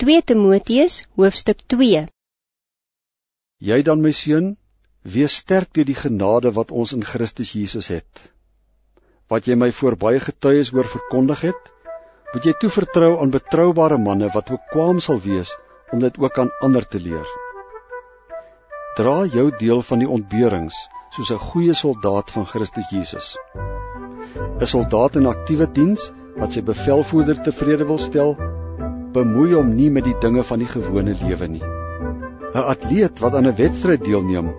2 Timoteus hoofstuk 2 Jy dan my seun, wees sterk deur die genade wat ons in Christus Jesus het. Wat jy my voor baie getuies oor verkondig het, moet jy toevertrou aan betroubare manne wat bekwaam sal wees om dit ook aan ander te leer. Dra jou deel van die ontberings soos 'n goeie soldaat van Christus Jesus. 'n Soldaat in aktiewe diens wat sy bevelvoerder tevrede wil stel, bemoei hom nie met die dinge van die gewone lewe nie. 'n Atleet wat aan 'n wedstryd deelneem,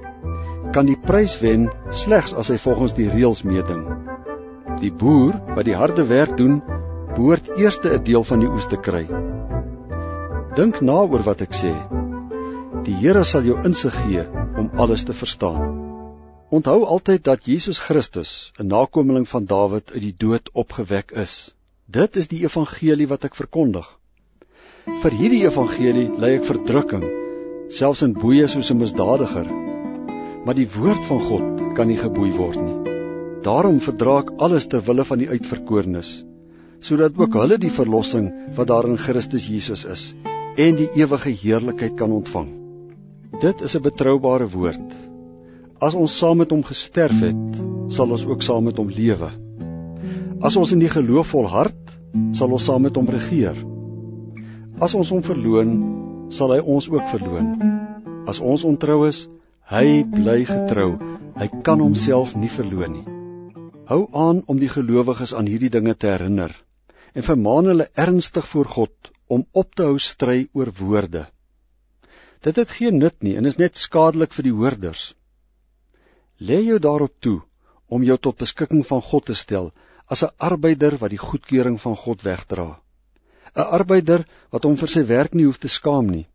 kan die prys wen slegs as hy volgens die reëls meeding. Die boer wat die harde werk doen, behoort eers 'n deel van die oes te kry. Dink na oor wat ek sê. Die Here sal jou insig gee om alles te verstaan. Onthou altyd dat Jesus Christus, 'n nakomeling van Dawid uit die dood opgewek is. Dit is die evangelie wat ek verkondig. Vir hierdie evangelie ly ek verdrukking, selfs in boeye soos 'n misdadiger. Maar die woord van God kan nie geboei word nie. Daarom verdra ek alles ter wille van die uitverkorenes, sodat ook hulle die verlossing wat daar in Christus Jesus is en die ewige heerlikheid kan ontvang. Dit is 'n betroubare woord. As ons saam met hom gesterf het, sal ons ook saam met hom lewe. As ons in die geloof volhard, sal ons saam met hom regeer. As ons hom verloon, sal hy ons ook verloon. As ons ontrou is, hy bly getrou. Hy kan homself nie verloon nie. Hou aan om die gelowiges aan hierdie dinge te herinner en vermaan hulle ernstig voor God om op te hou stry oor woorde. Dit het geen nut nie en is net skadelik vir die hoorders. Lê jou daarop toe om jou tot beskikking van God te stel as 'n arbeider wat die goedkeuring van God wegdra. 'n arbeider wat hom vir sy werk nie hoef te skaam nie,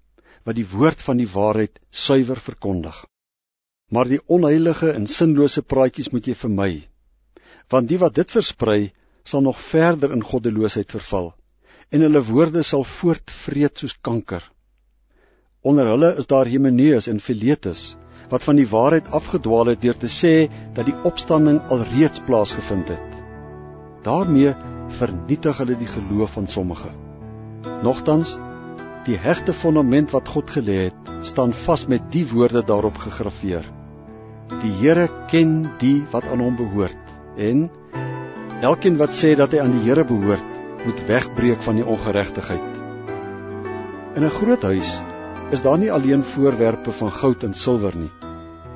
wat die woord van die waarheid suiwer verkondig. Maar die onheilige en sinlose praatjies moet jy vermy, want die wat dit versprei, sal nog verder in goddeloosheid verval en hulle woorde sal voortvreet soos kanker. Onder hulle is daar Himeneus en Filetus wat van die waarheid afgedwaal het deur te sê dat die opstanding alreeds plaasgevind het. daarmee vernietig hulle die geloof van sommige. Nogtans, die hegte fondament wat God gelê het, staan vas met die woorde daarop gegraveer. Die Here ken die wat aan hom behoort en elkeen wat sê dat hy aan die Here behoort, moet wegbreek van die ongeregtigheid. In 'n groot huis is daar nie alleen voorwerpe van goud en silwer nie,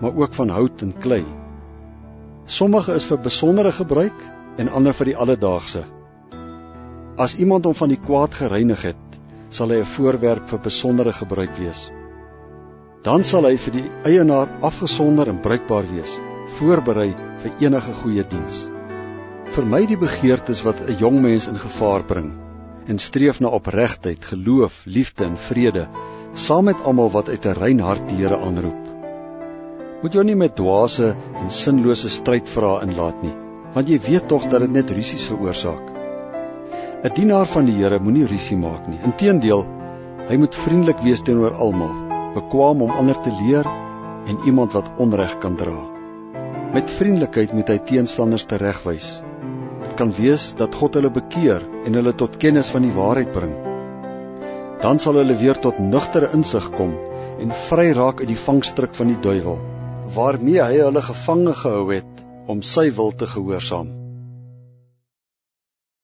maar ook van hout en klei. Sommige is vir besondere gebruik en ander vir die alledaagse. As iemand hom van die kwaad gereinig het, sal hy 'n voorwerp vir besondere gebruik wees. Dan sal hy vir die eienaar afgesonder en bruikbaar wees, voorberei vir enige goeie diens. Vermy die begeertes wat 'n jong mens in gevaar bring en streef na opregtheid, geloof, liefde en vrede, saam met almal wat uit 'n rein hart die Here aanroep. Moet jou nie met dwaase en sinlose strydvrae inlaat nie, want jy weet tog dat dit net rusies veroorsaak. 'n Dienaar van die Here moenie rusie maak nie. Inteendeel, hy moet vriendelik wees teenoor almal, bekwam om ander te leer en iemand wat onreg kan dra. Met vriendelikheid moet hy teenstanders teregwys. Dit kan wees dat God hulle bekeer en hulle tot kennis van die waarheid bring. Dan sal hulle weer tot nugtere insig kom en vry raak uit die vangstrik van die duiwel, waarmee hy hulle gevange gehou het om sy wil te gehoorsaam.